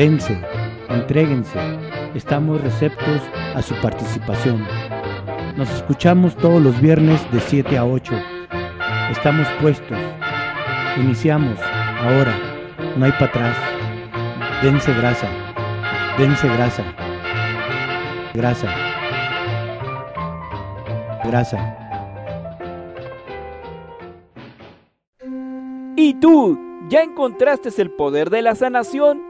Dense, entréguense, estamos receptos a su participación. Nos escuchamos todos los viernes de 7 a 8. Estamos puestos. Iniciamos, ahora, no hay para atrás. Dense grasa, dense grasa, grasa, grasa. ¿Y tú? ¿Ya encontraste el poder de la sanación?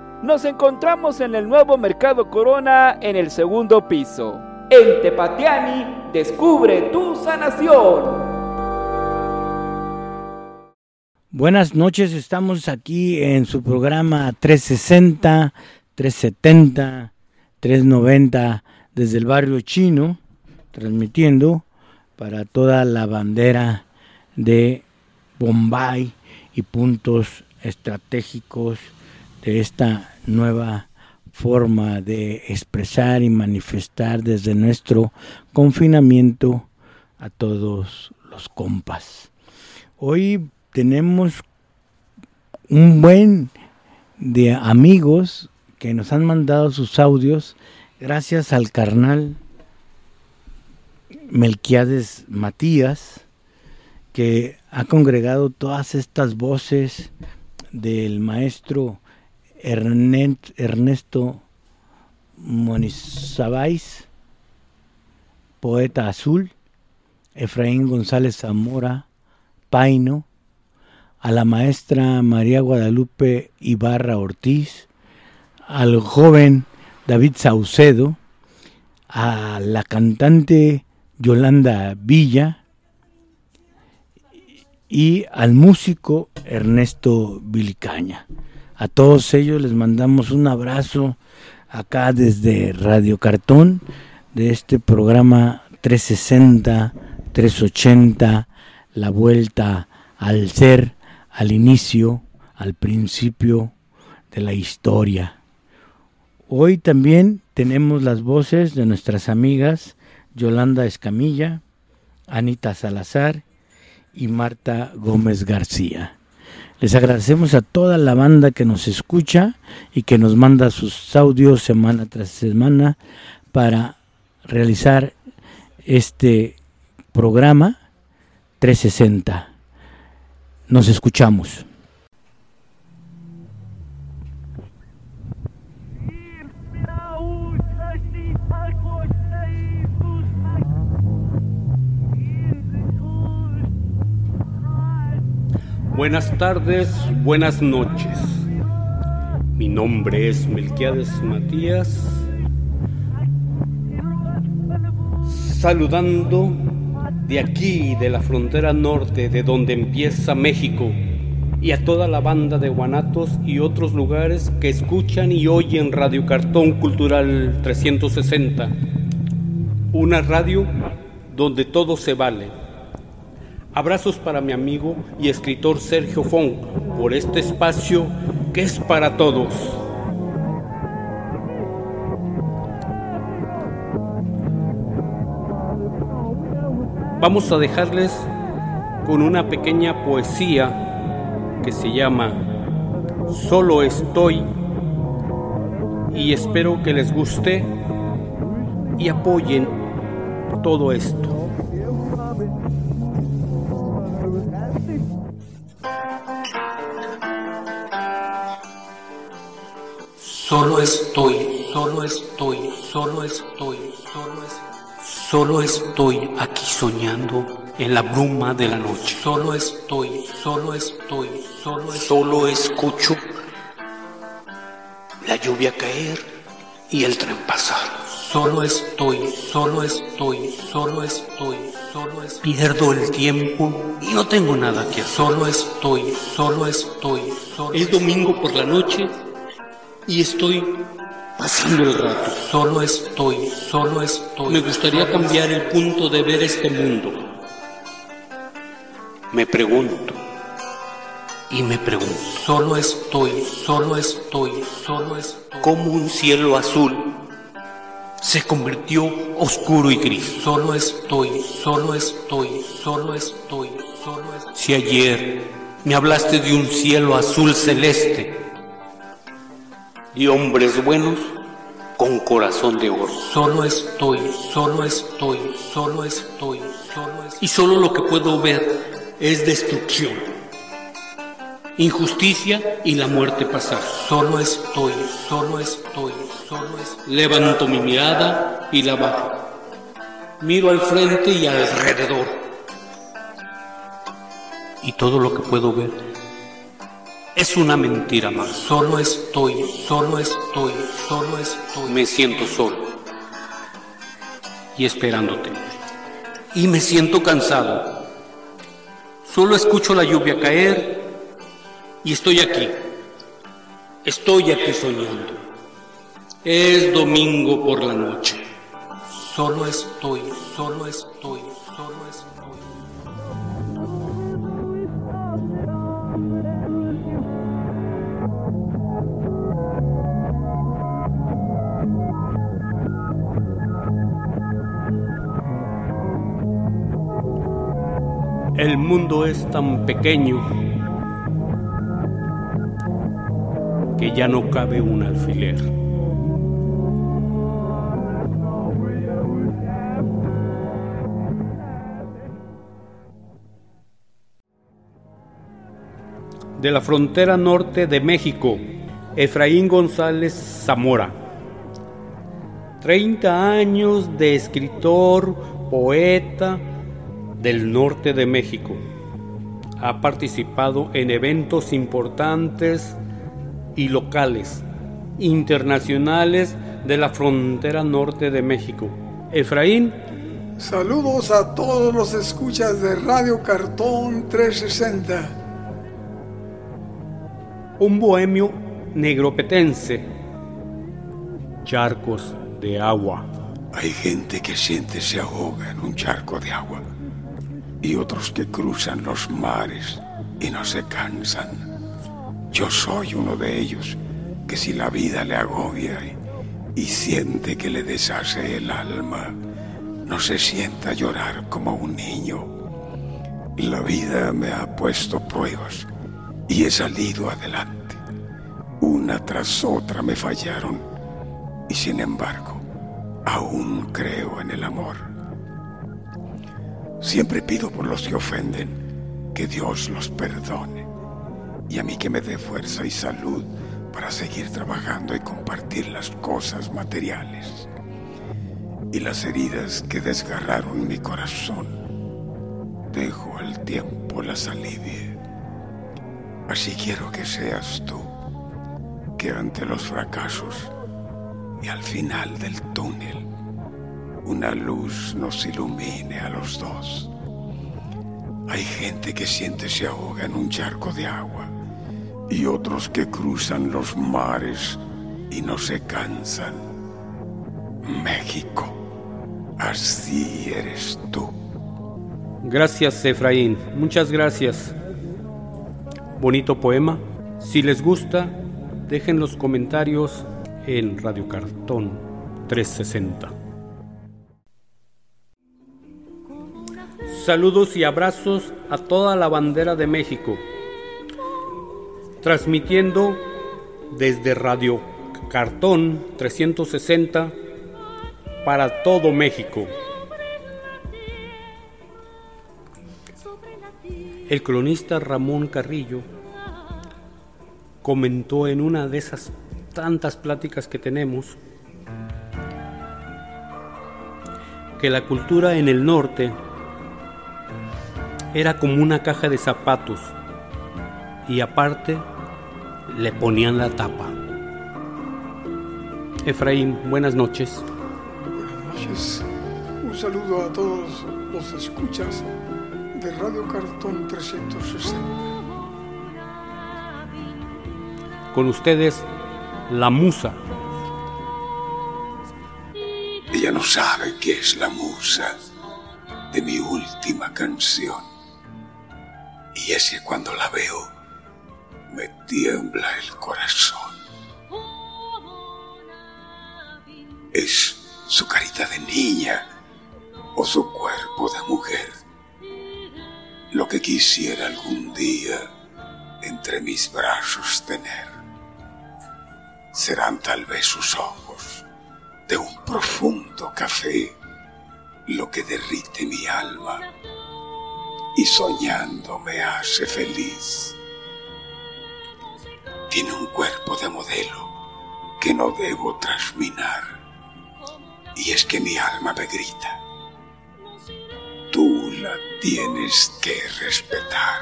Nos encontramos en el nuevo Mercado Corona en el segundo piso. En Tepatiani, descubre tu sanación. Buenas noches, estamos aquí en su programa 360, 370, 390 desde el barrio chino, transmitiendo para toda la bandera de Bombay y puntos estratégicos de esta nueva forma de expresar y manifestar desde nuestro confinamiento a todos los compas. Hoy tenemos un buen de amigos que nos han mandado sus audios gracias al carnal Melquiades Matías que ha congregado todas estas voces del maestro Ernesto Monizabais, poeta azul, Efraín González Zamora, Paino, a la maestra María Guadalupe Ibarra Ortiz, al joven David Saucedo, a la cantante Yolanda Villa y al músico Ernesto Vilicaña. A todos ellos les mandamos un abrazo acá desde Radio Cartón de este programa 360, 380, La Vuelta al Ser al inicio, al principio de la historia. Hoy también tenemos las voces de nuestras amigas Yolanda Escamilla, Anita Salazar y Marta Gómez García. Les agradecemos a toda la banda que nos escucha y que nos manda sus audios semana tras semana para realizar este programa 360. Nos escuchamos. Buenas tardes, buenas noches. Mi nombre es Melquiades Matías. Saludando de aquí, de la frontera norte, de donde empieza México, y a toda la banda de Guanatos y otros lugares que escuchan y oyen Radio Cartón Cultural 360, una radio donde todo se vale. Abrazos para mi amigo y escritor Sergio Fong por este espacio que es para todos. Vamos a dejarles con una pequeña poesía que se llama Solo estoy y espero que les guste y apoyen todo esto. Solo estoy, solo estoy, solo estoy, solo estoy. Solo estoy aquí soñando en la bruma de la noche. Solo estoy, solo estoy, solo estoy. Solo escucho la lluvia caer y el tren pasar. Solo estoy, solo estoy, solo estoy, solo estoy. Pierdo el tiempo y no tengo nada que hacer. Solo estoy, solo estoy, solo Es domingo por la noche y estoy pasando el rato. Solo estoy, solo estoy. Me gustaría cambiar el punto de ver este mundo. Me pregunto y me pregunto. Solo estoy, solo estoy, solo estoy. Como un cielo azul se convirtió oscuro y gris. Solo estoy, solo estoy, solo estoy, solo estoy. Si ayer me hablaste de un cielo azul celeste y hombres buenos con corazón de oro. Solo estoy, solo estoy, solo estoy, solo estoy. Y solo lo que puedo ver es destrucción injusticia y la muerte pasar. Solo estoy, solo estoy, solo estoy. Levanto mi mirada y la bajo. Miro al frente y alrededor. Y todo lo que puedo ver es una mentira más. Solo estoy, solo estoy, solo estoy. Me siento solo y esperándote. Y me siento cansado. Solo escucho la lluvia caer y estoy aquí, estoy aquí soñando. Es domingo por la noche. Solo estoy, solo estoy, solo estoy. El mundo es tan pequeño que ya no cabe un alfiler. De la frontera norte de México, Efraín González Zamora. 30 años de escritor, poeta del norte de México. Ha participado en eventos importantes y locales, internacionales de la frontera norte de México. Efraín. Saludos a todos los escuchas de Radio Cartón 360. Un bohemio negropetense. Charcos de agua. Hay gente que siente se ahoga en un charco de agua y otros que cruzan los mares y no se cansan yo soy uno de ellos que si la vida le agobia y, siente que le deshace el alma, no se sienta a llorar como un niño. La vida me ha puesto pruebas y he salido adelante. Una tras otra me fallaron y sin embargo aún creo en el amor. Siempre pido por los que ofenden que Dios los perdone y a mí que me dé fuerza y salud para seguir trabajando y compartir las cosas materiales. Y las heridas que desgarraron mi corazón, dejo al tiempo las alivie. Así quiero que seas tú, que ante los fracasos y al final del túnel, una luz nos ilumine a los dos. Hay gente que siente se ahoga en un charco de agua y otros que cruzan los mares y no se cansan. México, así eres tú. Gracias, Efraín. Muchas gracias. Bonito poema. Si les gusta, dejen los comentarios en Radio Cartón 360. Saludos y abrazos a toda la bandera de México transmitiendo desde Radio Cartón 360 para todo México. El cronista Ramón Carrillo comentó en una de esas tantas pláticas que tenemos, que la cultura en el norte era como una caja de zapatos y aparte le ponían la tapa. Efraín, buenas noches. Buenas noches. Un saludo a todos los escuchas de Radio Cartón 360. Con ustedes, la musa. Ella no sabe qué es la musa de mi última canción. Y es que cuando la veo, me tiembla el corazón. Es su carita de niña o su cuerpo de mujer. Lo que quisiera algún día entre mis brazos tener. Serán tal vez sus ojos de un profundo café lo que derrite mi alma y soñando me hace feliz. Tiene un cuerpo de modelo que no debo trasminar. Y es que mi alma me grita. Tú la tienes que respetar.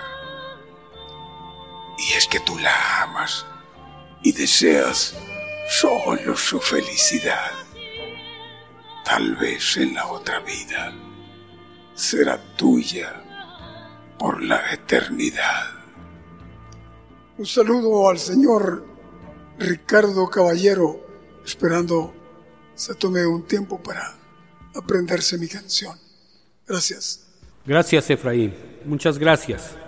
Y es que tú la amas y deseas solo su felicidad. Tal vez en la otra vida será tuya por la eternidad. Un saludo al señor Ricardo Caballero, esperando se tome un tiempo para aprenderse mi canción. Gracias. Gracias, Efraín. Muchas gracias.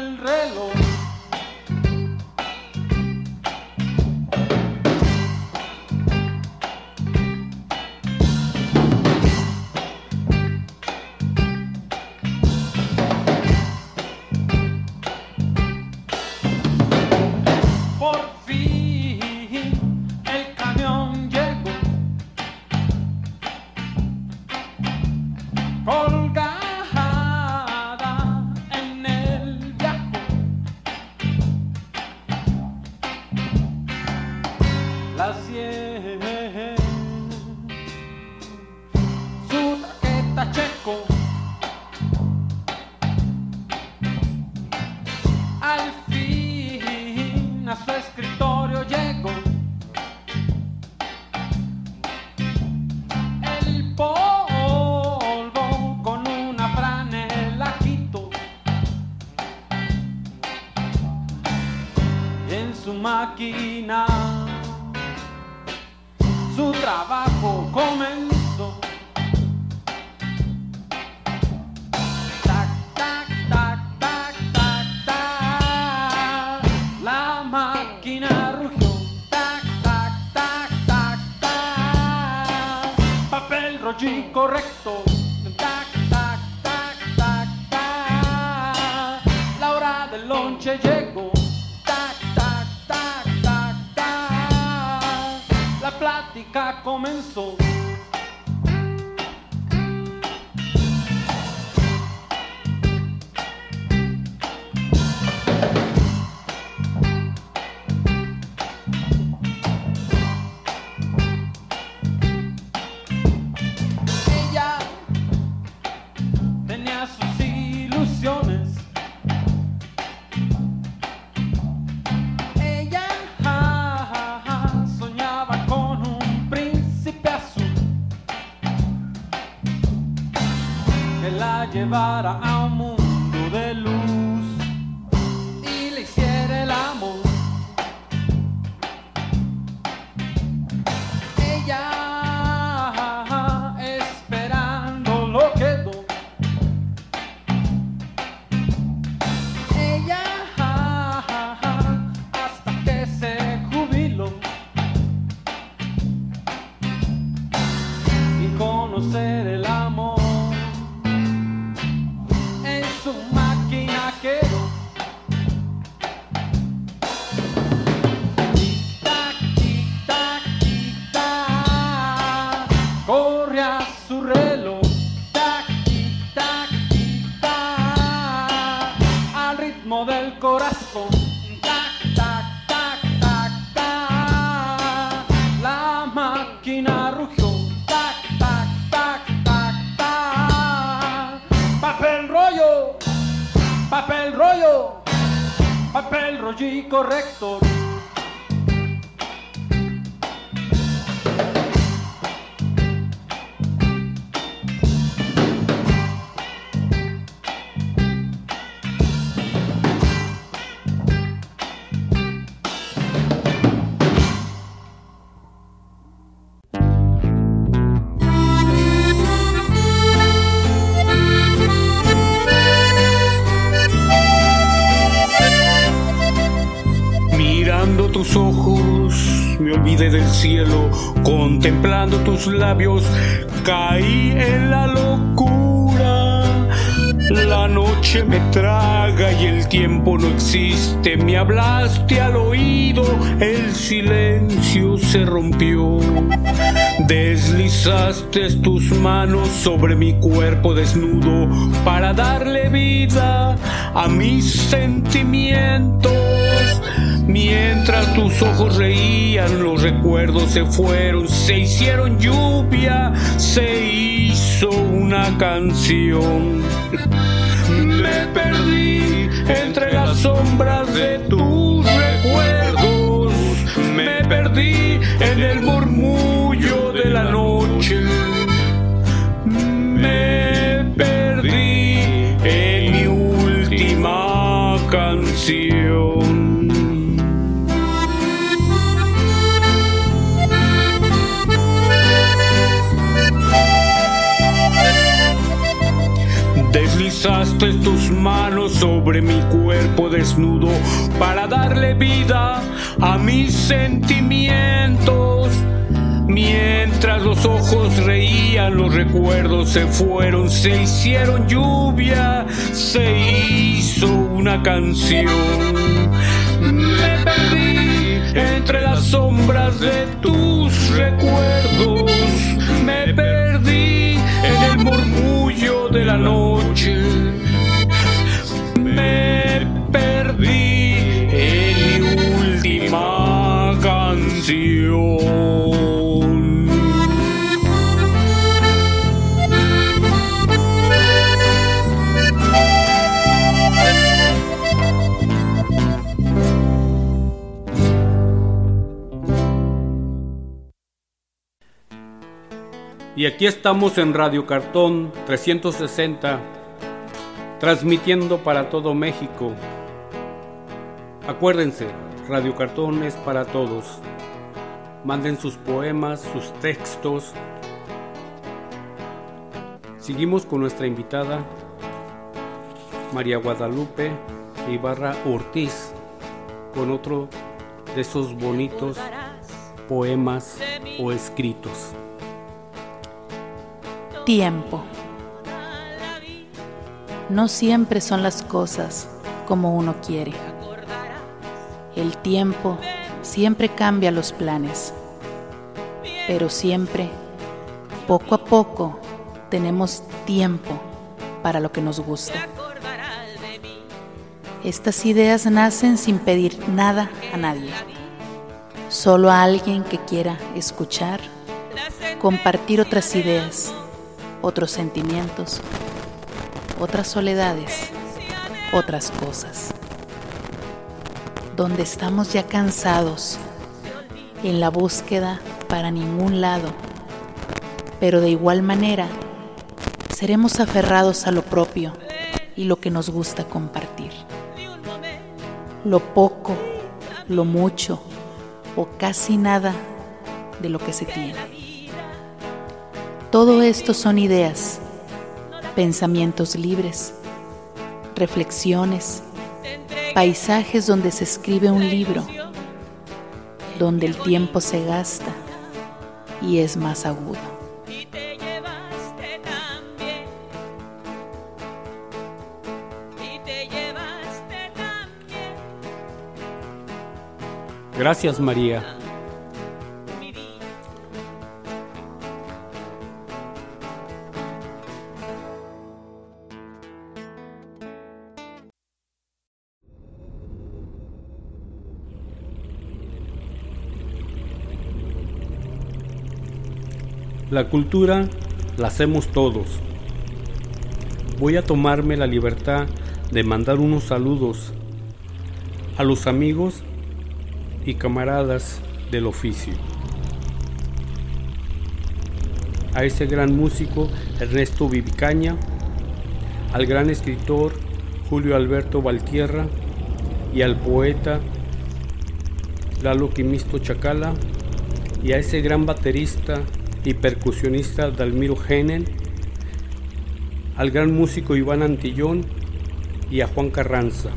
Correcto. Tac, everybody almost labios caí en la locura. La noche me traga y el tiempo no existe. Me hablaste al oído, el silencio se rompió. Deslizaste tus manos sobre mi cuerpo desnudo para darle vida a mis sentimientos. Mientras tus ojos reían, los recuerdos se fueron, se hicieron lluvia, se hizo una canción. Me perdí entre las sombras de tus recuerdos, me perdí en el murmullo de la noche. Me perdí en mi última canción. Deslizaste tus manos sobre mi cuerpo desnudo para darle vida a mis sentimientos. Mientras los ojos reían, los recuerdos se fueron, se hicieron lluvia, se hizo una canción. Me perdí entre las sombras de tus recuerdos, me perdí en el murmullo de la noche. Me perdí en mi última canción. Y aquí estamos en Radio Cartón 360, transmitiendo para todo México. Acuérdense, Radio Cartón es para todos. Manden sus poemas, sus textos. Seguimos con nuestra invitada, María Guadalupe Ibarra Ortiz, con otro de esos bonitos poemas o escritos. Tiempo. No siempre son las cosas como uno quiere. El tiempo siempre cambia los planes, pero siempre, poco a poco, tenemos tiempo para lo que nos gusta. Estas ideas nacen sin pedir nada a nadie, solo a alguien que quiera escuchar, compartir otras ideas, otros sentimientos, otras soledades, otras cosas. Donde estamos ya cansados, en la búsqueda para ningún lado, pero de igual manera seremos aferrados a lo propio y lo que nos gusta compartir. Lo poco, lo mucho o casi nada de lo que se tiene. Todo esto son ideas, pensamientos libres, reflexiones, paisajes donde se escribe un libro, donde el tiempo se gasta y es más agudo. Gracias María. La cultura la hacemos todos. Voy a tomarme la libertad de mandar unos saludos a los amigos y camaradas del oficio. A ese gran músico Ernesto Vivicaña, al gran escritor Julio Alberto Valtierra y al poeta Lalo Quimisto Chacala y a ese gran baterista y percusionista Dalmiro Genen, al gran músico Iván Antillón y a Juan Carranza,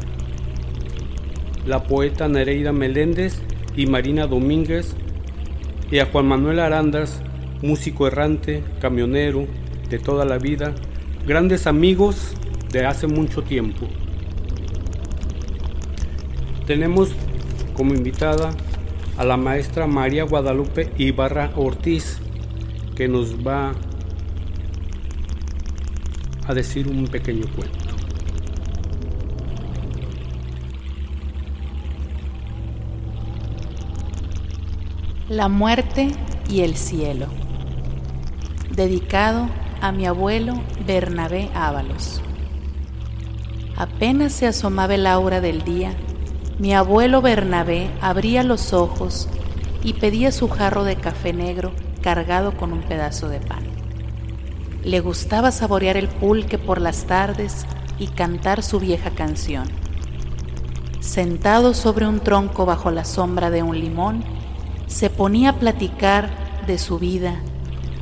la poeta Nereida Meléndez y Marina Domínguez, y a Juan Manuel Arandas, músico errante, camionero de toda la vida, grandes amigos de hace mucho tiempo. Tenemos como invitada a la maestra María Guadalupe Ibarra Ortiz, que nos va a decir un pequeño cuento. La muerte y el cielo. Dedicado a mi abuelo Bernabé Ábalos. Apenas se asomaba el aura del día, mi abuelo Bernabé abría los ojos y pedía su jarro de café negro cargado con un pedazo de pan. Le gustaba saborear el pulque por las tardes y cantar su vieja canción. Sentado sobre un tronco bajo la sombra de un limón, se ponía a platicar de su vida,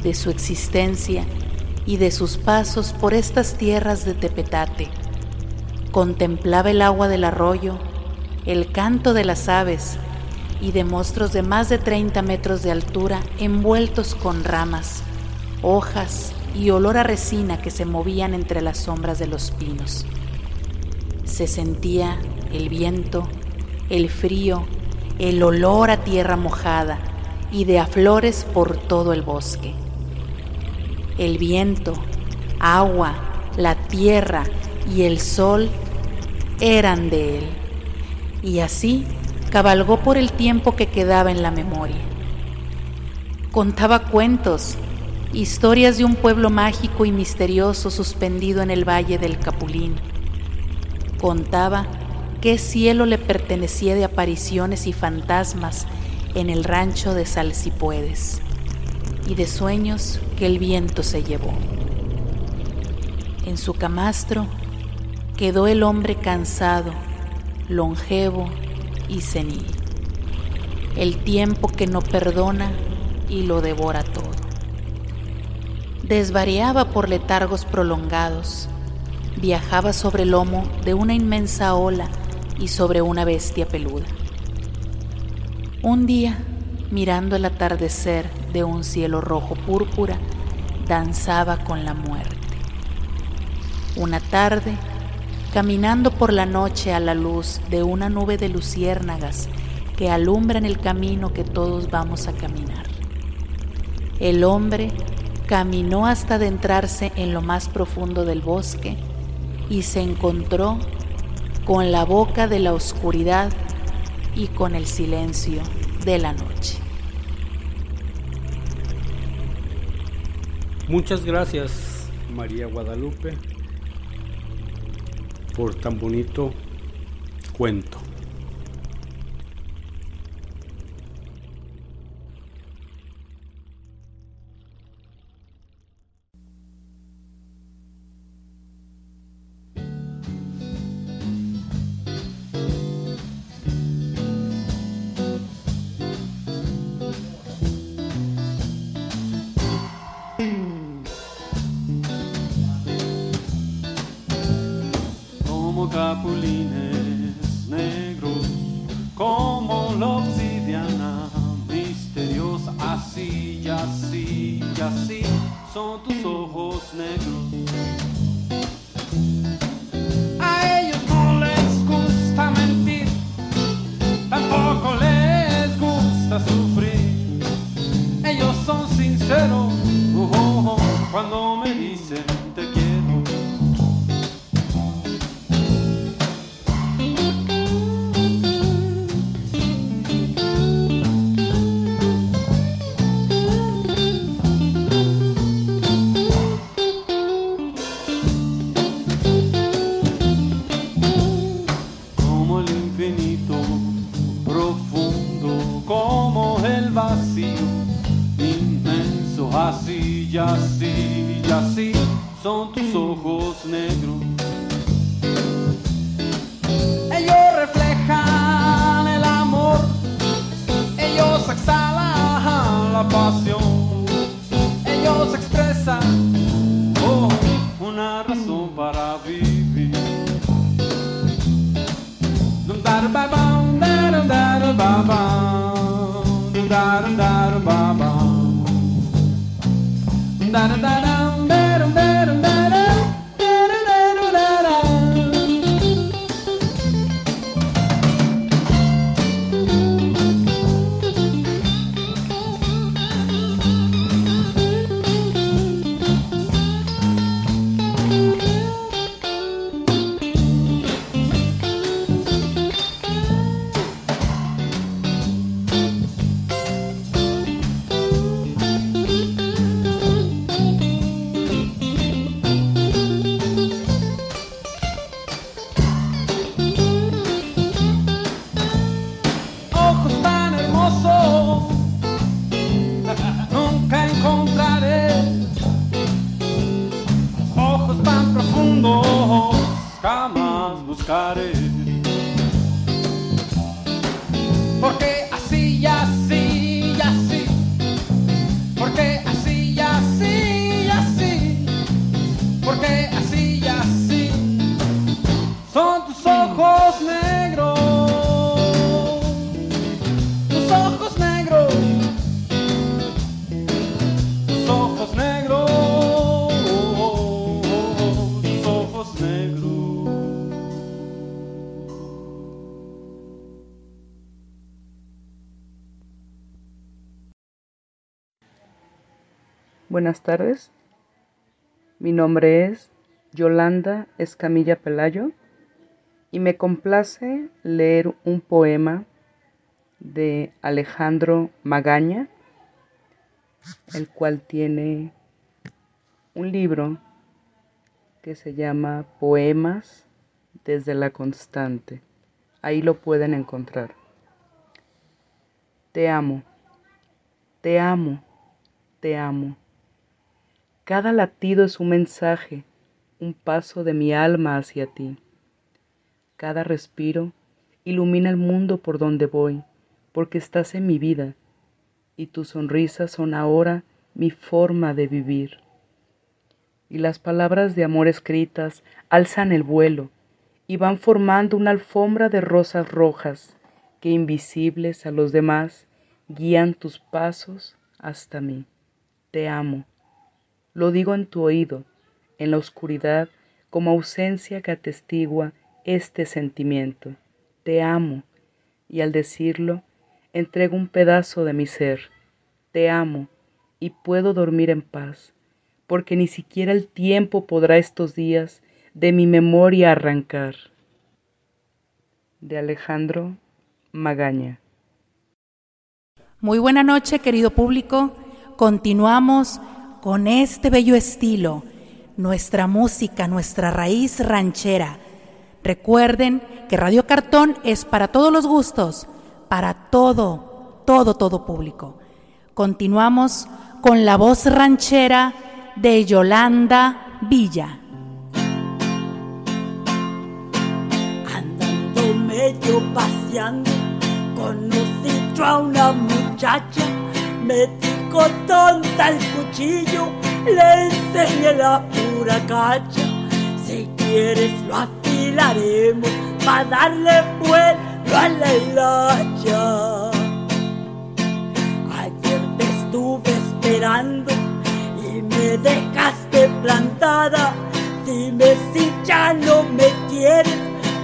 de su existencia y de sus pasos por estas tierras de Tepetate. Contemplaba el agua del arroyo, el canto de las aves y de monstruos de más de 30 metros de altura envueltos con ramas, hojas y olor a resina que se movían entre las sombras de los pinos. Se sentía el viento, el frío, el olor a tierra mojada y de a flores por todo el bosque. El viento, agua, la tierra y el sol eran de él. Y así cabalgó por el tiempo que quedaba en la memoria. Contaba cuentos, historias de un pueblo mágico y misterioso suspendido en el valle del Capulín. Contaba qué cielo le pertenecía de apariciones y fantasmas en el rancho de Salsipuedes y de sueños que el viento se llevó. En su camastro quedó el hombre cansado, longevo y senil, el tiempo que no perdona y lo devora todo. Desvariaba por letargos prolongados, viajaba sobre el lomo de una inmensa ola y sobre una bestia peluda. Un día, mirando el atardecer de un cielo rojo púrpura, danzaba con la muerte. Una tarde, caminando por la noche a la luz de una nube de luciérnagas que alumbran el camino que todos vamos a caminar. El hombre caminó hasta adentrarse en lo más profundo del bosque y se encontró con la boca de la oscuridad y con el silencio de la noche. Muchas gracias, María Guadalupe, por tan bonito cuento. Buenas tardes. Mi nombre es Yolanda Escamilla Pelayo y me complace leer un poema de Alejandro Magaña, el cual tiene un libro que se llama Poemas desde la Constante. Ahí lo pueden encontrar. Te amo, te amo, te amo cada latido es un mensaje, un paso de mi alma hacia ti. Cada respiro ilumina el mundo por donde voy, porque estás en mi vida, y tus sonrisas son ahora mi forma de vivir. Y las palabras de amor escritas alzan el vuelo y van formando una alfombra de rosas rojas que invisibles a los demás guían tus pasos hasta mí. Te amo lo digo en tu oído, en la oscuridad, como ausencia que atestigua este sentimiento. Te amo, y al decirlo, entrego un pedazo de mi ser. Te amo, y puedo dormir en paz, porque ni siquiera el tiempo podrá estos días de mi memoria arrancar. De Alejandro Magaña. Muy buena noche, querido público. Continuamos con este bello estilo, nuestra música, nuestra raíz ranchera. Recuerden que Radio Cartón es para todos los gustos, para todo, todo, todo público. Continuamos con la voz ranchera de Yolanda Villa. Andando medio paseando, conocí a una muchacha, me dijo tonta el cuchillo, le enseñé la pura cacha. Si quieres lo afilaremos para darle vuelo a la hilacha. Ayer te estuve esperando y me dejaste plantada. Dime si ya no me quieres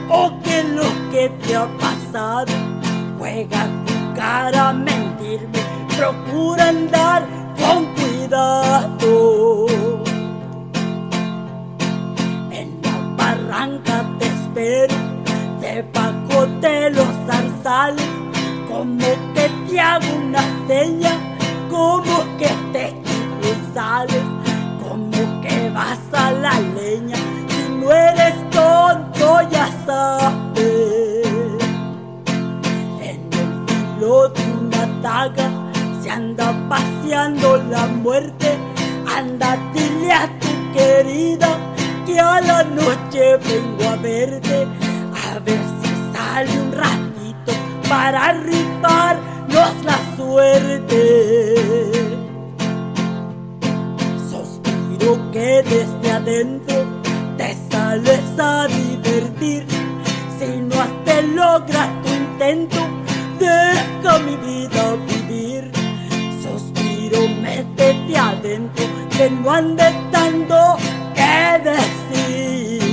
o qué es lo que te ha pasado. Juega tu cara a mentirme, procura andar con cuidado. En la barranca te espero, debajo de los zarzales, como que te hago una seña, como que te quito y sales, como que vas a la leña, si no eres tonto ya sabes. En el filo de una daga se anda paseando la muerte, anda dile a tu querida que a la noche vengo a verte, a ver si sale un ratito para rifarnos la suerte. Suspiro que desde adentro te sales a divertir, si no te logras tu intento, deja mi vida vivir. Métete adentro, que no ande tanto que decir.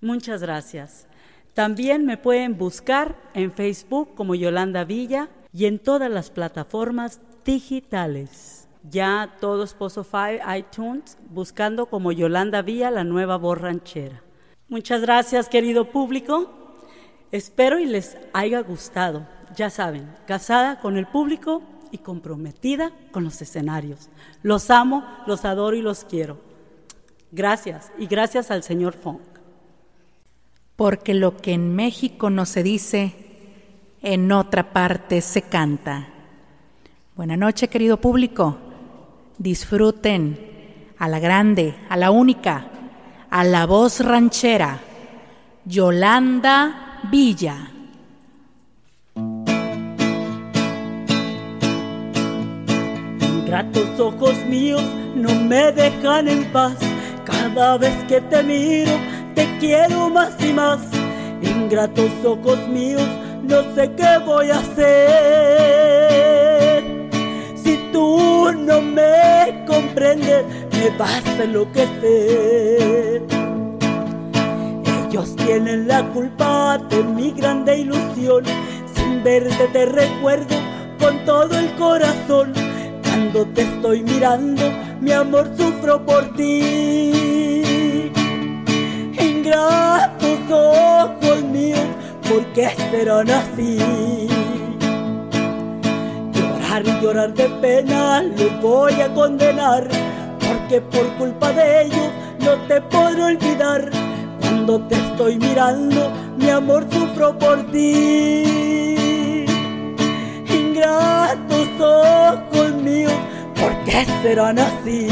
Muchas gracias. También me pueden buscar en Facebook como Yolanda Villa y en todas las plataformas digitales. Ya todo Spotify, iTunes, buscando como Yolanda Villa, la nueva voz ranchera. Muchas gracias, querido público. Espero y les haya gustado. Ya saben, casada con el público y comprometida con los escenarios. Los amo, los adoro y los quiero. Gracias y gracias al señor Funk. Porque lo que en México no se dice, en otra parte se canta. Buenas noches, querido público. Disfruten a la grande, a la única, a la voz ranchera, Yolanda Villa. Ingratos ojos míos no me dejan en paz. Cada vez que te miro, te quiero más y más. Ingratos ojos míos, no sé qué voy a hacer. Si tú no me comprendes, me vas a enloquecer. Ellos tienen la culpa de mi grande ilusión. Sin verte te recuerdo con todo el corazón. Cuando te estoy mirando, mi amor sufro por ti. Ingratos ojos míos, ¿por qué serán así? Llorar y llorar de pena, los voy a condenar. Porque por culpa de ellos no te podré olvidar. Cuando te estoy mirando, mi amor sufro por ti. Ingratos ojos míos, ¿por qué serán así?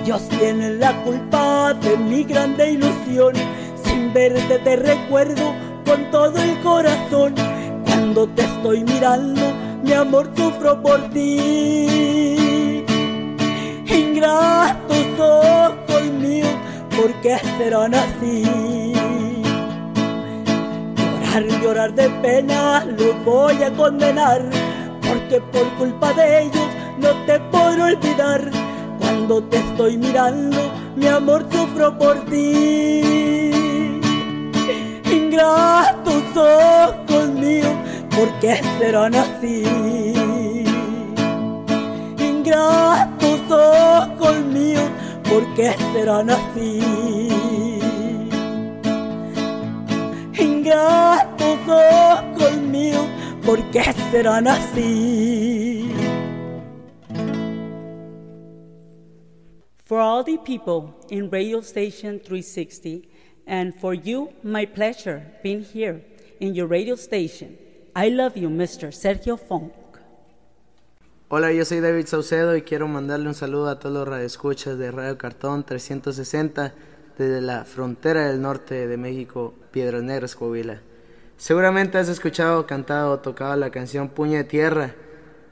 Ellos tienen la culpa de mi grande ilusión. Sin verte te recuerdo con todo el corazón. Cuando te estoy mirando, mi amor sufro por ti. Míos, ¿por qué serán así? Llorar llorar de pena los voy a condenar, porque por culpa de ellos no te podré olvidar. Cuando te estoy mirando, mi amor sufro por ti. Ingratos ojos míos, ¿por qué serán así? Ingratos ojos míos, ¿por qué serán así? Ingratos ojos míos, ¿por qué serán así? For all the people in Radio Station 360, and for you, my pleasure being here in your radio station. I love you, Mr. Sergio Funk. Hola, yo soy David Saucedo y quiero mandarle un saludo a todos los radioescuchas de Radio Cartón 360 desde la frontera del norte de México, Piedras Negras, Coahuila. Seguramente has escuchado, cantado o tocado la canción Puño de Tierra,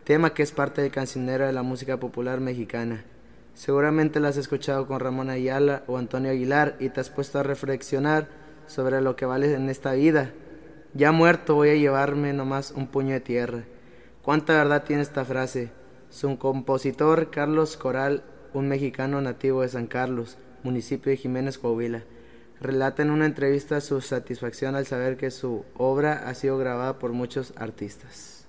tema que es parte del cancionero de la música popular mexicana. Seguramente la has escuchado con Ramón Ayala o Antonio Aguilar y te has puesto a reflexionar sobre lo que vale en esta vida. Ya muerto voy a llevarme nomás un puño de tierra. ¿Cuánta verdad tiene esta frase? Su compositor Carlos Coral, un mexicano nativo de San Carlos, municipio de Jiménez Coahuila, relata en una entrevista su satisfacción al saber que su obra ha sido grabada por muchos artistas.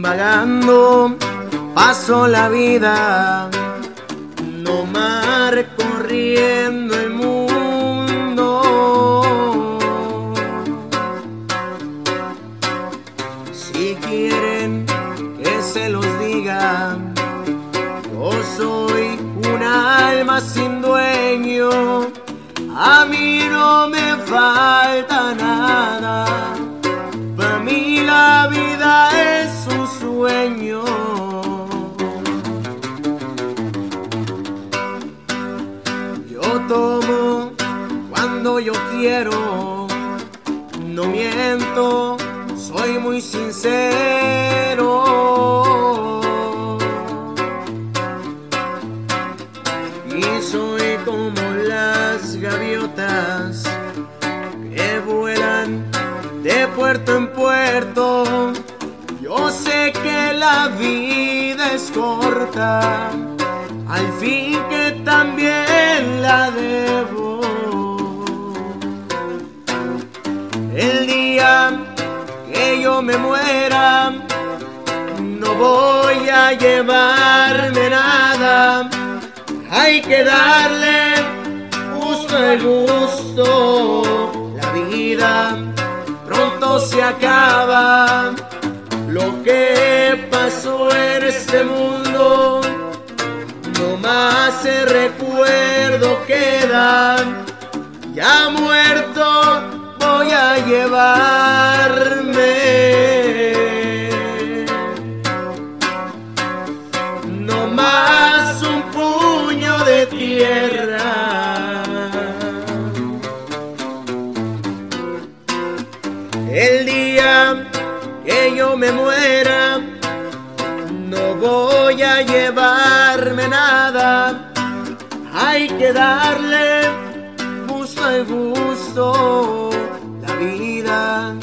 Vagando paso la vida, no mar corriendo falta nada. Para mí la vida es un sueño. Yo tomo cuando yo quiero, no miento, soy muy sincero. Puerto en puerto. Yo sé que la vida es corta, al fin que también la debo. El día que yo me muera, no voy a llevarme nada, hay que darle justo el gusto. La vida pronto se acaba. Lo que pasó en este mundo, no más el recuerdo queda. Ya muerto voy a llevarme. Me muera, no voy a llevarme nada. Hay que darle justo el gusto. La vida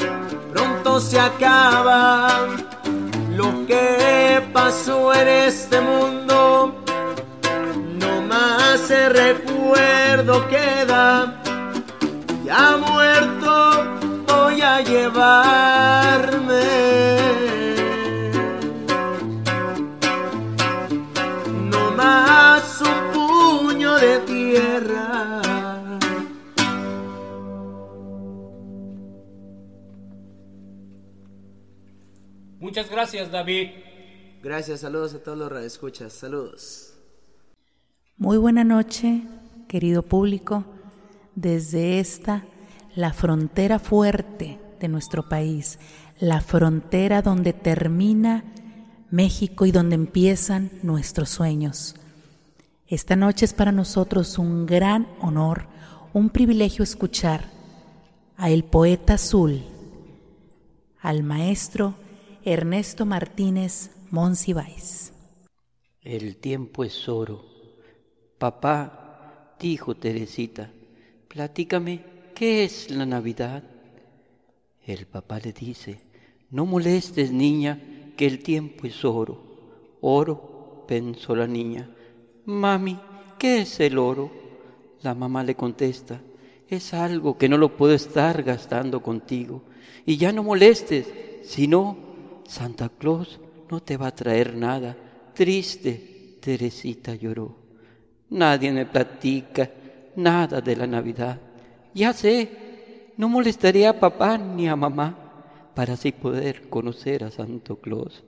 pronto se acaba. Lo que pasó en este mundo, no más el recuerdo queda. Ya muerto voy a llevarme. Muchas gracias, David. Gracias, saludos a todos los radioescuchas. Saludos. Muy buena noche, querido público, desde esta, la frontera fuerte de nuestro país, la frontera donde termina México y donde empiezan nuestros sueños. Esta noche es para nosotros un gran honor, un privilegio escuchar a el poeta azul, al maestro Ernesto Martínez Monsiváis. El tiempo es oro. Papá, dijo Teresita, platícame, ¿qué es la Navidad? El papá le dice, no molestes niña, que el tiempo es oro. Oro, pensó la niña. Mami, ¿qué es el oro? La mamá le contesta, es algo que no lo puedo estar gastando contigo. Y ya no molestes, si no, Santa Claus no te va a traer nada. Triste, Teresita lloró. Nadie me platica nada de la Navidad. Ya sé, no molestaría a papá ni a mamá para así poder conocer a Santo Claus.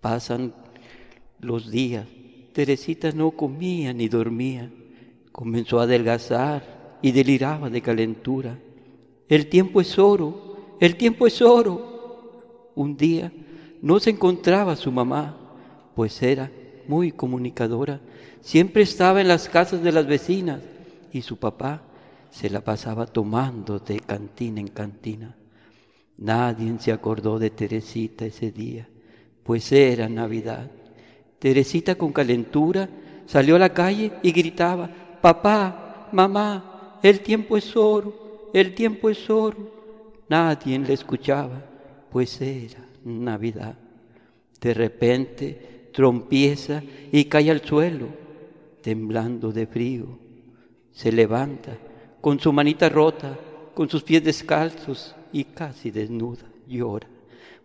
Pasan los días. Teresita no comía ni dormía. Comenzó a adelgazar y deliraba de calentura. El tiempo es oro, el tiempo es oro. Un día no se encontraba su mamá, pues era muy comunicadora. Siempre estaba en las casas de las vecinas y su papá se la pasaba tomando de cantina en cantina. Nadie se acordó de Teresita ese día, pues era Navidad. Teresita con calentura salió a la calle y gritaba, papá, mamá, el tiempo es oro, el tiempo es oro. Nadie le escuchaba, pues era Navidad. De repente trompieza y cae al suelo, temblando de frío. Se levanta con su manita rota, con sus pies descalzos y casi desnuda, llora,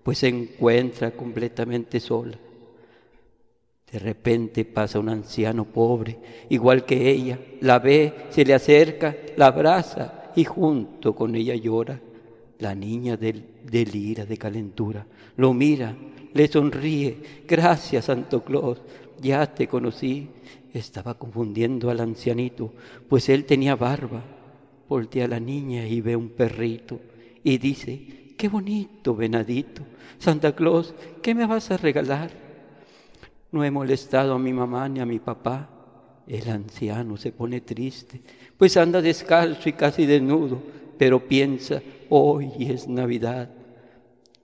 pues se encuentra completamente sola. De repente pasa un anciano pobre, igual que ella, la ve, se le acerca, la abraza y junto con ella llora. La niña del, delira de calentura, lo mira, le sonríe, gracias Santo Claus, ya te conocí. Estaba confundiendo al ancianito, pues él tenía barba. Voltea a la niña y ve un perrito y dice, qué bonito venadito, Santa Claus, ¿qué me vas a regalar? No he molestado a mi mamá ni a mi papá. El anciano se pone triste, pues anda descalzo y casi desnudo, pero piensa, hoy es Navidad.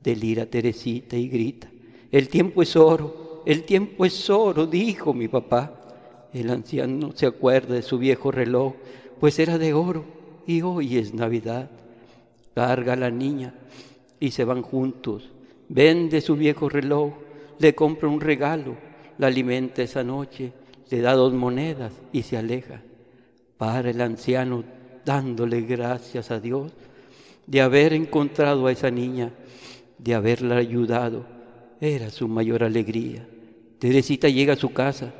Delira Teresita y grita, el tiempo es oro, el tiempo es oro, dijo mi papá. El anciano se acuerda de su viejo reloj, pues era de oro y hoy es Navidad. Carga a la niña y se van juntos. Vende su viejo reloj, le compra un regalo, la alimenta esa noche, le da dos monedas y se aleja. Para el anciano dándole gracias a Dios de haber encontrado a esa niña, de haberla ayudado. Era su mayor alegría. Teresita llega a su casa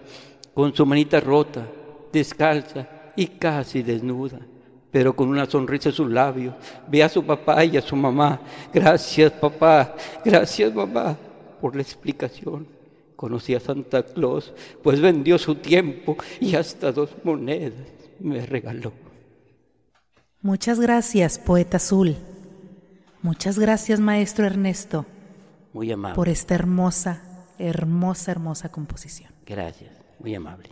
con su manita rota, descalza y casi desnuda pero con una sonrisa en sus labios. Ve a su papá y a su mamá. Gracias papá, gracias mamá por la explicación. Conocí a Santa Claus, pues vendió su tiempo y hasta dos monedas me regaló. Muchas gracias, poeta azul. Muchas gracias, maestro Ernesto. Muy amable. Por esta hermosa, hermosa, hermosa composición. Gracias, muy amable.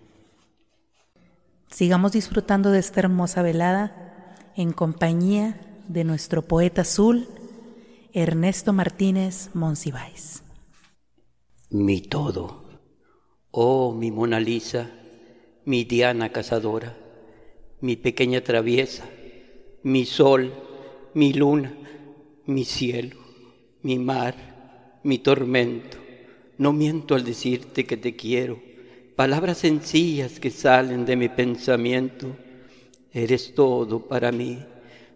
Sigamos disfrutando de esta hermosa velada en compañía de nuestro poeta azul, Ernesto Martínez Monsiváis. Mi todo, oh mi Mona Lisa, mi Diana cazadora, mi pequeña traviesa, mi sol, mi luna, mi cielo, mi mar, mi tormento. No miento al decirte que te quiero, palabras sencillas que salen de mi pensamiento Eres todo para mí.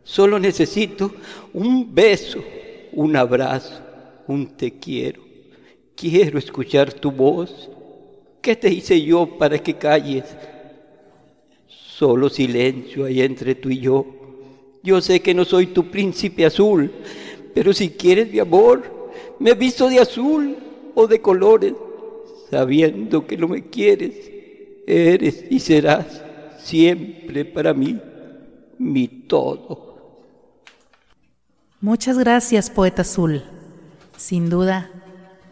Solo necesito un beso, un abrazo, un te quiero. Quiero escuchar tu voz. ¿Qué te hice yo para que calles? Solo silencio hay entre tú y yo. Yo sé que no soy tu príncipe azul, pero si quieres mi amor, me visto de azul o de colores, sabiendo que no me quieres, eres y serás siempre para mí, mi todo. Muchas gracias, poeta azul. Sin duda,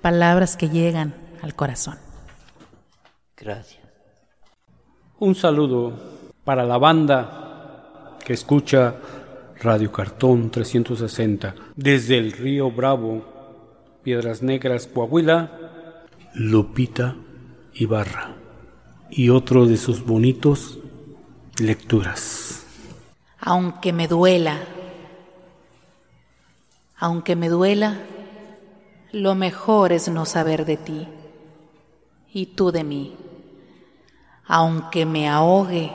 palabras que llegan al corazón. Gracias. Un saludo para la banda que escucha Radio Cartón 360 desde el río Bravo, Piedras Negras, Coahuila, Lupita Ibarra y otro de sus bonitos Lecturas. Aunque me duela, aunque me duela, lo mejor es no saber de ti y tú de mí. Aunque me ahogue,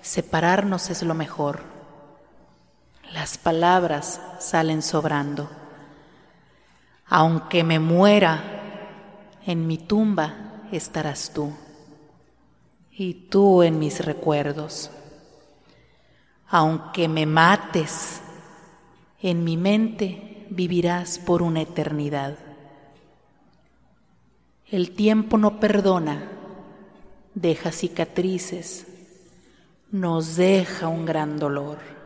separarnos es lo mejor. Las palabras salen sobrando. Aunque me muera, en mi tumba estarás tú y tú en mis recuerdos. Aunque me mates, en mi mente vivirás por una eternidad. El tiempo no perdona, deja cicatrices, nos deja un gran dolor.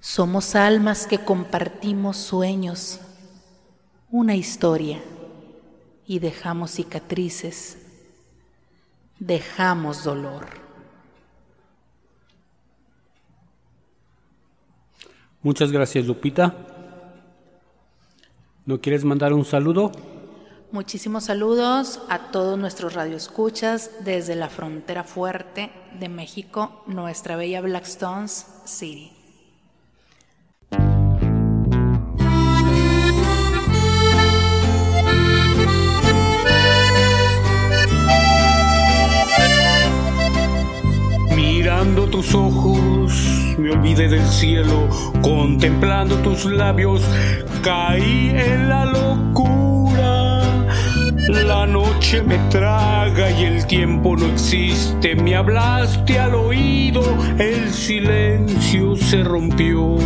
Somos almas que compartimos sueños, una historia, y dejamos cicatrices dejamos dolor. Muchas gracias, Lupita. ¿No quieres mandar un saludo? Muchísimos saludos a todos nuestros radioescuchas desde la frontera fuerte de México, nuestra bella Blackstones City. Mirando tus ojos, me olvidé del cielo, contemplando tus labios, caí en la locura. La noche me traga y el tiempo no existe. Me hablaste al oído, el silencio se rompió.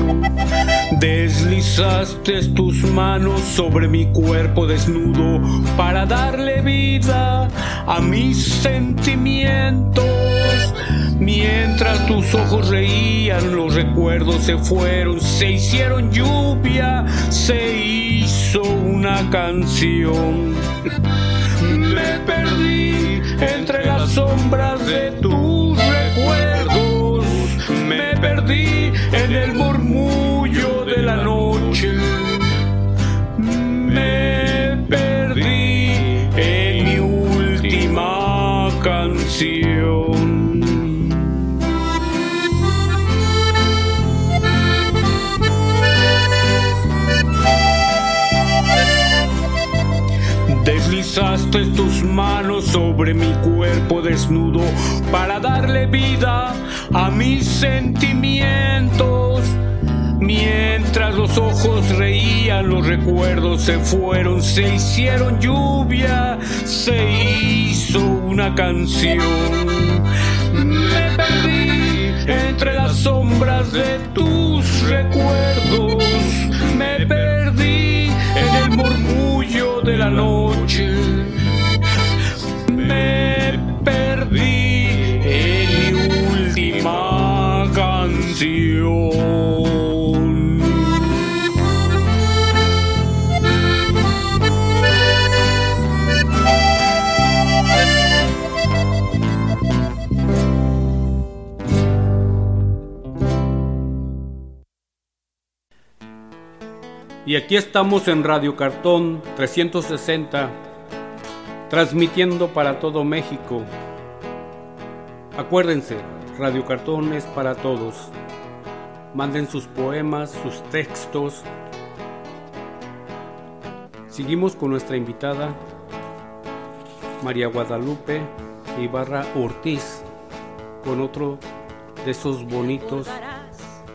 Deslizaste tus manos sobre mi cuerpo desnudo para darle vida a mis sentimientos. Mientras tus ojos reían, los recuerdos se fueron, se hicieron lluvia, se hizo una canción. Me perdí entre las sombras de tus recuerdos, me perdí en el murmullo Deslizaste tus manos sobre mi cuerpo desnudo para darle vida a mis sentimientos. Mientras los ojos reían, los recuerdos se fueron, se hicieron lluvia, se hizo una canción. Me perdí entre las sombras de tus recuerdos, me perdí en el de la noche. Me perdí Y aquí estamos en Radio Cartón 360, transmitiendo para todo México. Acuérdense, Radio Cartón es para todos. Manden sus poemas, sus textos. Seguimos con nuestra invitada, María Guadalupe Ibarra Ortiz, con otro de esos bonitos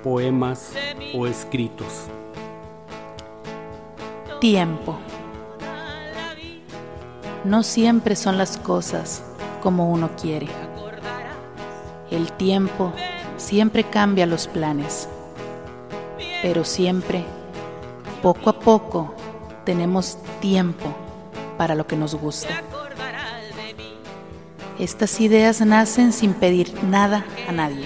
poemas o escritos. Tiempo. No siempre son las cosas como uno quiere. El tiempo siempre cambia los planes, pero siempre, poco a poco, tenemos tiempo para lo que nos gusta. Estas ideas nacen sin pedir nada a nadie,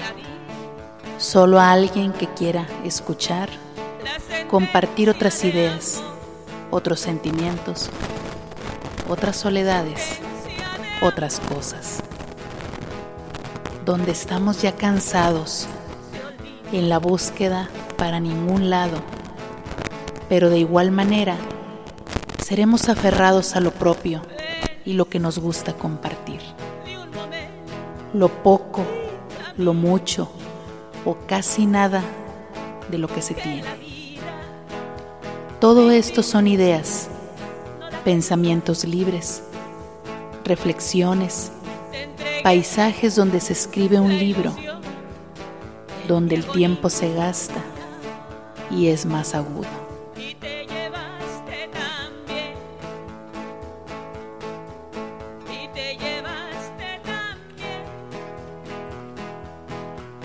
solo a alguien que quiera escuchar, compartir otras ideas otros sentimientos, otras soledades, otras cosas. Donde estamos ya cansados, en la búsqueda para ningún lado, pero de igual manera seremos aferrados a lo propio y lo que nos gusta compartir. Lo poco lo mucho o casi nada de lo que se tiene. Todo esto son ideas, pensamientos libres, reflexiones, paisajes donde se escribe un libro, donde el tiempo se gasta y es más agudo.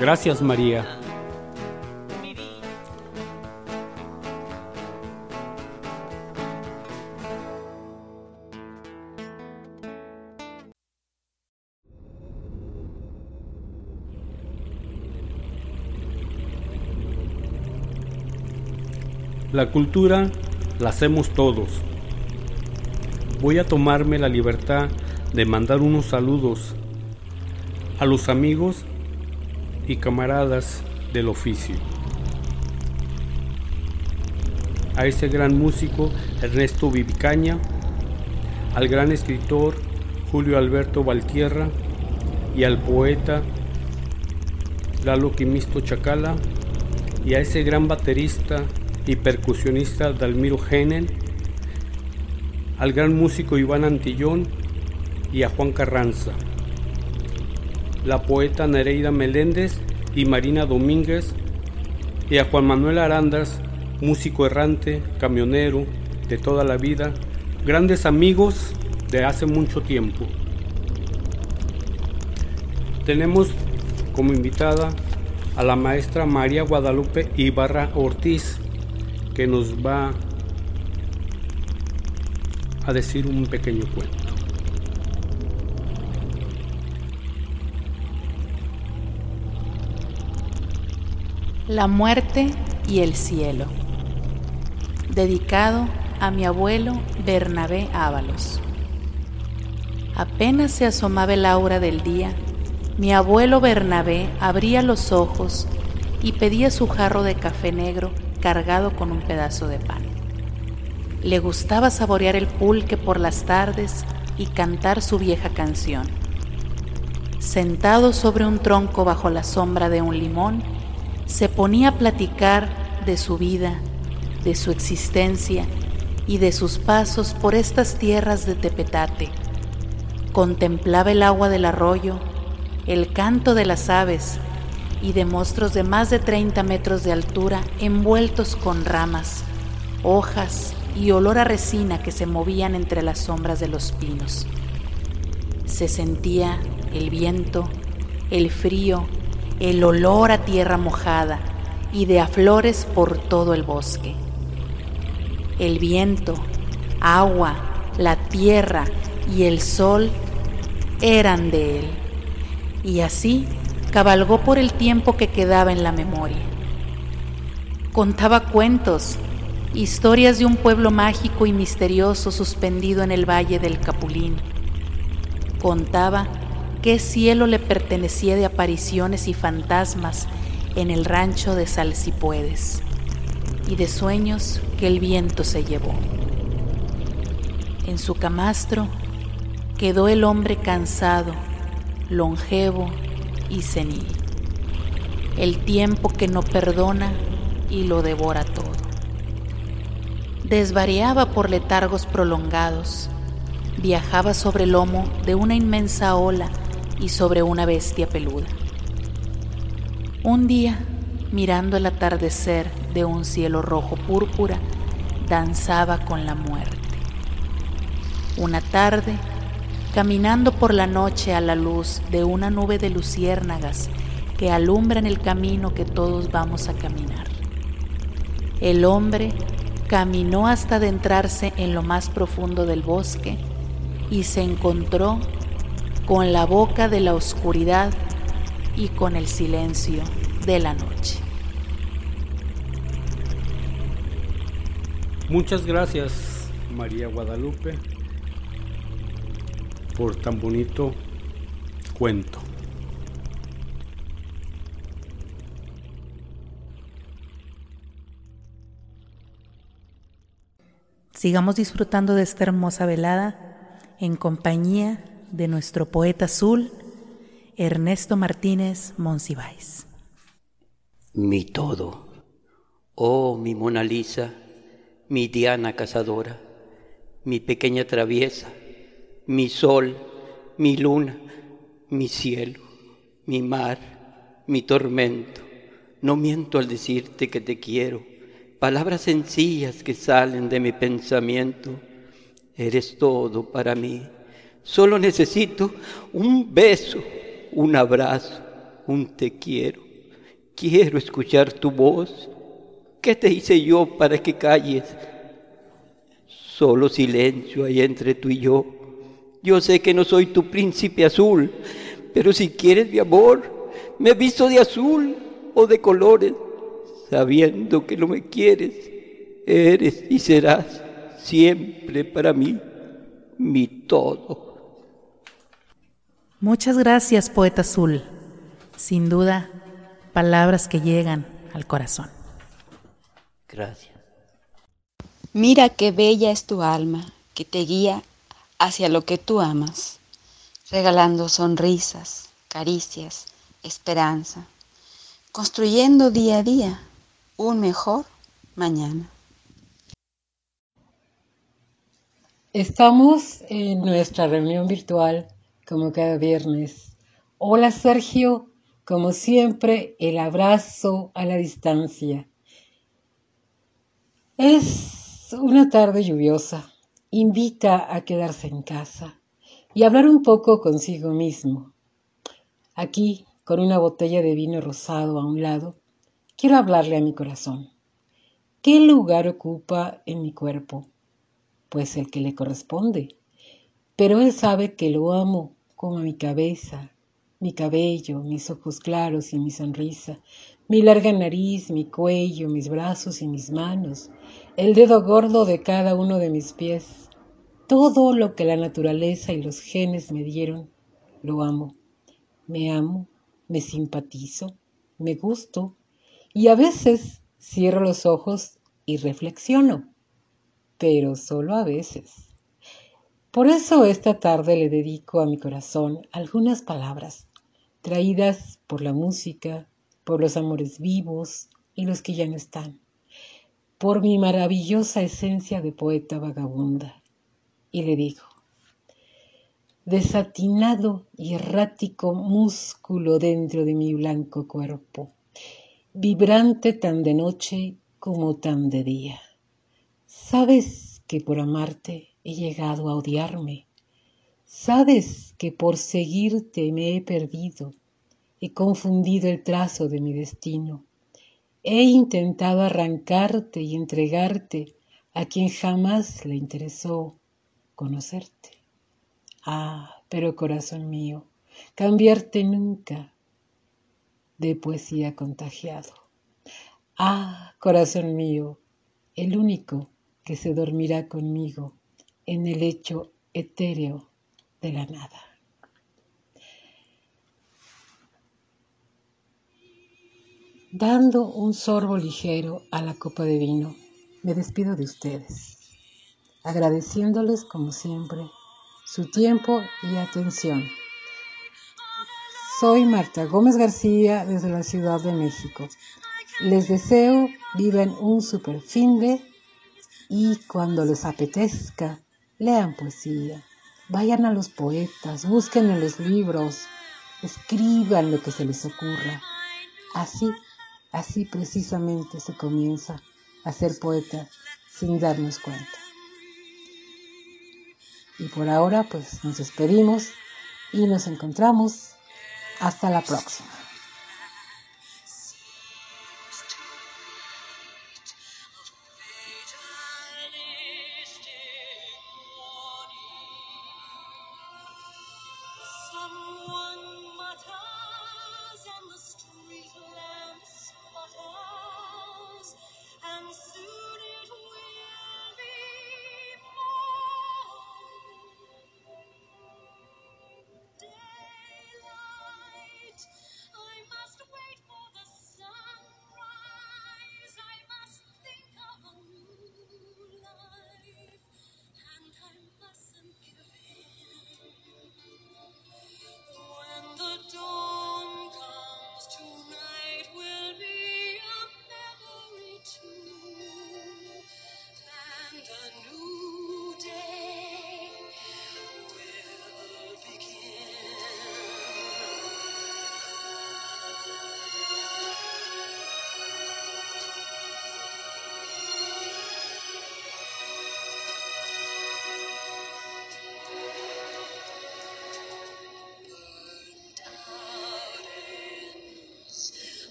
Gracias María. La cultura la hacemos todos. Voy a tomarme la libertad de mandar unos saludos a los amigos y camaradas del oficio. A ese gran músico Ernesto Vivicaña, al gran escritor Julio Alberto Valtierra y al poeta Lalo Quimisto Chacala y a ese gran baterista y percusionista Dalmiro Genen, al gran músico Iván Antillón y a Juan Carranza la poeta Nereida Meléndez y Marina Domínguez, y a Juan Manuel Arandas, músico errante, camionero de toda la vida, grandes amigos de hace mucho tiempo. Tenemos como invitada a la maestra María Guadalupe Ibarra Ortiz, que nos va a decir un pequeño cuento. La muerte y el cielo. Dedicado a mi abuelo Bernabé Ábalos. Apenas se asomaba el aura del día, mi abuelo Bernabé abría los ojos y pedía su jarro de café negro cargado con un pedazo de pan. Le gustaba saborear el pulque por las tardes y cantar su vieja canción. Sentado sobre un tronco bajo la sombra de un limón, se ponía a platicar de su vida, de su existencia y de sus pasos por estas tierras de Tepetate. Contemplaba el agua del arroyo, el canto de las aves y de monstruos de más de 30 metros de altura envueltos con ramas, hojas y olor a resina que se movían entre las sombras de los pinos. Se sentía el viento, el frío el olor a tierra mojada y de a flores por todo el bosque. El viento, agua, la tierra y el sol eran de él. Y así cabalgó por el tiempo que quedaba en la memoria. Contaba cuentos, historias de un pueblo mágico y misterioso suspendido en el valle del Capulín. Contaba qué cielo le pertenecía de apariciones y fantasmas en el rancho de Salsipuedes y de sueños que el viento se llevó. En su camastro quedó el hombre cansado, longevo y senil, el tiempo que no perdona y lo devora todo. Desvariaba por letargos prolongados, viajaba sobre el lomo de una inmensa ola y sobre una bestia peluda. Un día, mirando el atardecer de un cielo rojo púrpura, danzaba con la muerte. Una tarde, caminando por la noche a la luz de una nube de luciérnagas que alumbran el camino que todos vamos a caminar. El hombre caminó hasta adentrarse en lo más profundo del bosque y se encontró con la boca de la oscuridad y con el silencio de la noche. Muchas gracias María Guadalupe por tan bonito cuento. Sigamos disfrutando de esta hermosa velada en compañía de nuestro poeta azul Ernesto Martínez Monsiváis. Mi todo, oh mi Mona Lisa, mi Diana cazadora, mi pequeña traviesa, mi sol, mi luna, mi cielo, mi mar, mi tormento. No miento al decirte que te quiero, palabras sencillas que salen de mi pensamiento. Eres todo para mí. Solo necesito un beso, un abrazo, un te quiero. Quiero escuchar tu voz. ¿Qué te hice yo para que calles? Solo silencio hay entre tú y yo. Yo sé que no soy tu príncipe azul, pero si quieres mi amor, me visto de azul o de colores, sabiendo que no me quieres. Eres y serás siempre para mí mi todo. Muchas gracias, poeta azul. Sin duda, palabras que llegan al corazón. Gracias. Mira qué bella es tu alma, que te guía hacia lo que tú amas, regalando sonrisas, caricias, esperanza, construyendo día a día un mejor mañana. Estamos en nuestra reunión virtual como cada viernes. Hola Sergio, como siempre, el abrazo a la distancia. Es una tarde lluviosa. Invita a quedarse en casa y hablar un poco consigo mismo. Aquí, con una botella de vino rosado a un lado, quiero hablarle a mi corazón. ¿Qué lugar ocupa en mi cuerpo? Pues el que le corresponde. Pero él sabe que lo amo como mi cabeza, mi cabello, mis ojos claros y mi sonrisa, mi larga nariz, mi cuello, mis brazos y mis manos, el dedo gordo de cada uno de mis pies. Todo lo que la naturaleza y los genes me dieron, lo amo. Me amo, me simpatizo, me gusto y a veces cierro los ojos y reflexiono, pero solo a veces. Por eso esta tarde le dedico a mi corazón algunas palabras, traídas por la música, por los amores vivos y los que ya no están, por mi maravillosa esencia de poeta vagabunda. Y le digo, desatinado y errático músculo dentro de mi blanco cuerpo, vibrante tan de noche como tan de día. Sabes que por amarte he llegado a odiarme. Sabes que por seguirte me he perdido, he confundido el trazo de mi destino. He intentado arrancarte y entregarte a quien jamás le interesó conocerte. Ah, pero corazón mío, cambiarte nunca de poesía contagiado. Ah, corazón mío, el único que se dormirá conmigo en el hecho etéreo de la nada. Dando un sorbo ligero a la copa de vino, me despido de ustedes, agradeciéndoles como siempre su tiempo y atención. Soy Marta Gómez García desde la Ciudad de México. Les deseo vivan un super fin de y cuando les apetezca Lean poesía, vayan a los poetas, busquen en los libros, escriban lo que se les ocurra. Así, así precisamente se comienza a ser poeta sin darnos cuenta. Y por ahora pues nos despedimos y nos encontramos hasta la próxima.